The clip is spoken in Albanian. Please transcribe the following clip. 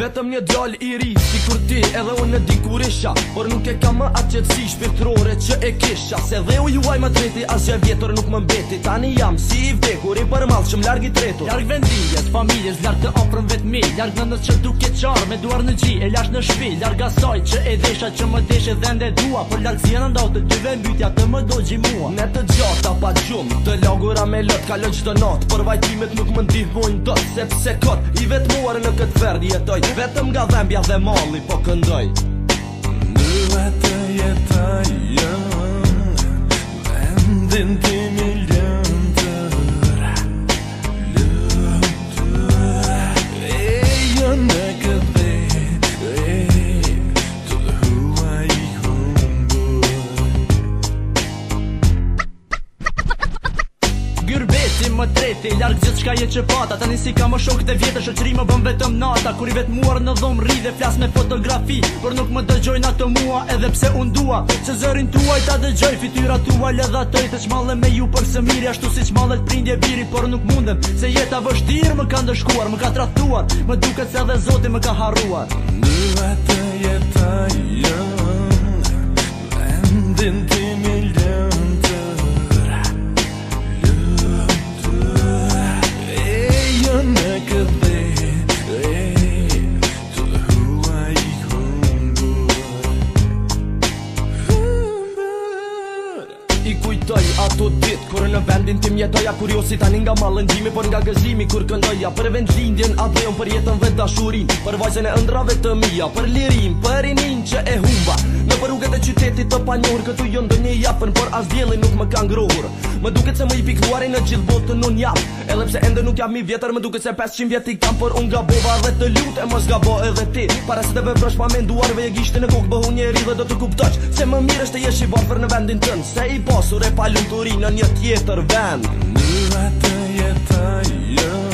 Vetëm një djall i ri Si kur ti edhe unë në di kur isha Por nuk e kam më atë qëtësi si shpirtrore që e kisha Se dhe u juaj më treti as e vjetër nuk më mbeti Tani jam si i vdekur i për malë që më largi tretur Ljarg vendijet, familjes, ljarg të ofrën vetëmi mi Ljarg në nësë që duke qarë me duar në gji e lash në shpi Ljarg asaj që e desha që më deshe dhe ndet dua Por ljarg si e nëndo të dyve mbytja të më do mua Ne të gjata pa gjumë të lagura me lët Kalën që të natë për vajtimet nuk më ndihmojnë dot, Sepse kot i vetë në këtë verdi jetoj Vetëm nga dhembja dhe molli po këndoj Në vetë jetë jo Vendin të më treti Ljarë gjithë shka je që pata Ta nisi ka më shok dhe vjetë Shëqëri më bëm vetëm nata i vetë muar në dhomë ri dhe flasë me fotografi Por nuk më dëgjoj në ato mua edhe pse unë dua Se zërin tuaj ta dëgjoj Fityra tua ledha tëj Të qmallë me ju për së miri Ashtu si qmallë të prindje biri Por nuk mundem se jeta vështirë Më ka ndëshkuar, më ka tratuar Më duket se dhe zoti më ka haruar Në vetë jetë ti kujtoj ato dit Kur në vendin tim jetoja kuriosi tani nga malëndimi Por nga gëzimi kur këndoja për vendlindjen A dhejon për jetën vë dashurin Për vajzën e ndrave të mija Për lirin, për inin që e humba Në për rrugët e qytetit të panjohur Këtu jo ndë një japën Por as djeli nuk më kanë grohur Më duket se më i pikluari në gjithë botën në jam Edhepse endë nuk jam i vjetër Më duket se 500 vjet i kam Por unë gabova dhe të lut Mos ka edhe ti Para se të veprosh pa me e gishti në kokë bëhu një dhe do të kuptoq Se më mirë është të jesh i vafer në vendin tënë Se i pasur e palunturinë në një tjetër vend Në vetë jetë a